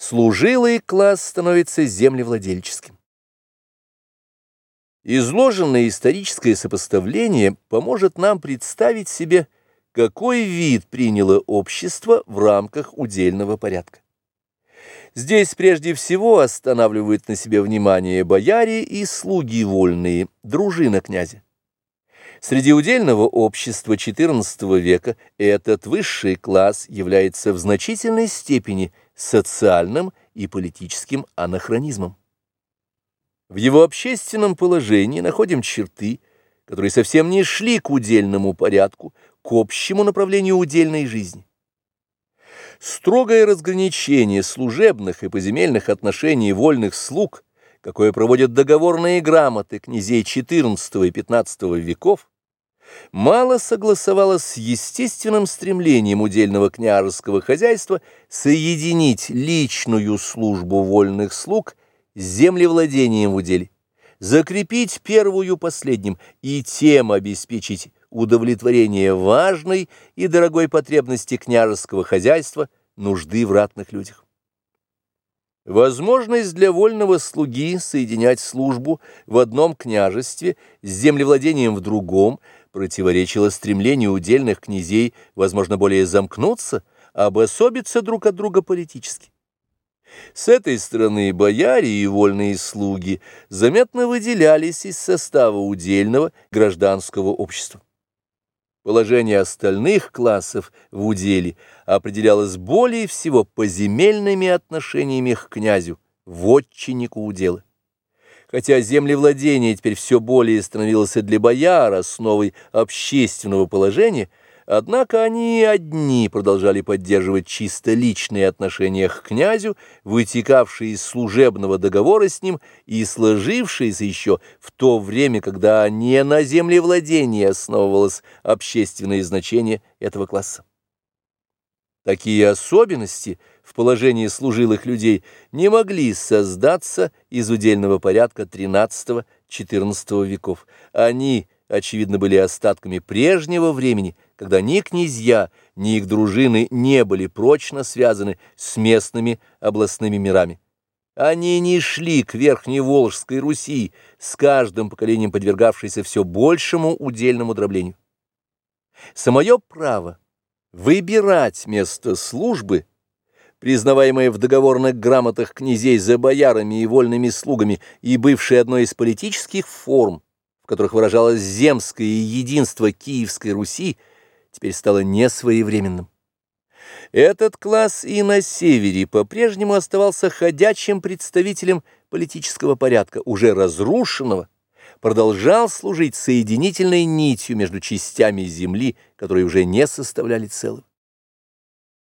служилый класс становится землевладельческим. Изложенное историческое сопоставление поможет нам представить себе, какой вид приняло общество в рамках удельного порядка. Здесь прежде всего останавливают на себе внимание бояре и слуги вольные, дружина князя. Среди удельного общества XIV века этот высший класс является в значительной степени социальным и политическим анахронизмом. В его общественном положении находим черты, которые совсем не шли к удельному порядку, к общему направлению удельной жизни. Строгое разграничение служебных и поземельных отношений вольных слуг, какое проводят договорные грамоты князей XIV и XV веков, мало согласовалось с естественным стремлением удельного княжеского хозяйства соединить личную службу вольных слуг с землевладением в уделе, закрепить первую последним и тем обеспечить удовлетворение важной и дорогой потребности княжеского хозяйства нужды в ратных людях. Возможность для вольного слуги соединять службу в одном княжестве с землевладением в другом противоречила стремлению удельных князей, возможно, более замкнуться, обособиться друг от друга политически. С этой стороны бояре и вольные слуги заметно выделялись из состава удельного гражданского общества. Положение остальных классов в уделе определялось более всего поземельными отношениями к князю, вотчиннику удела. Хотя землевладение теперь все более становилось для бояр основой общественного положения, однако они одни продолжали поддерживать чисто личные отношения к князю, вытекавшие из служебного договора с ним и сложившиеся еще в то время, когда не на землевладении основывалось общественное значение этого класса. Такие особенности в положении служилых людей не могли создаться из удельного порядка XIII-XIV веков. Они, очевидно, были остатками прежнего времени, когда ни князья, ни их дружины не были прочно связаны с местными областными мирами. Они не шли к Верхней Волжской Руси, с каждым поколением подвергавшейся все большему удельному дроблению. Самое право выбирать место службы, признаваемое в договорных грамотах князей за боярами и вольными слугами и бывшее одной из политических форм, в которых выражалось земское единство Киевской Руси, теперь стало несвоевременным. Этот класс и на севере по-прежнему оставался ходячим представителем политического порядка, уже разрушенного, продолжал служить соединительной нитью между частями земли, которые уже не составляли целого.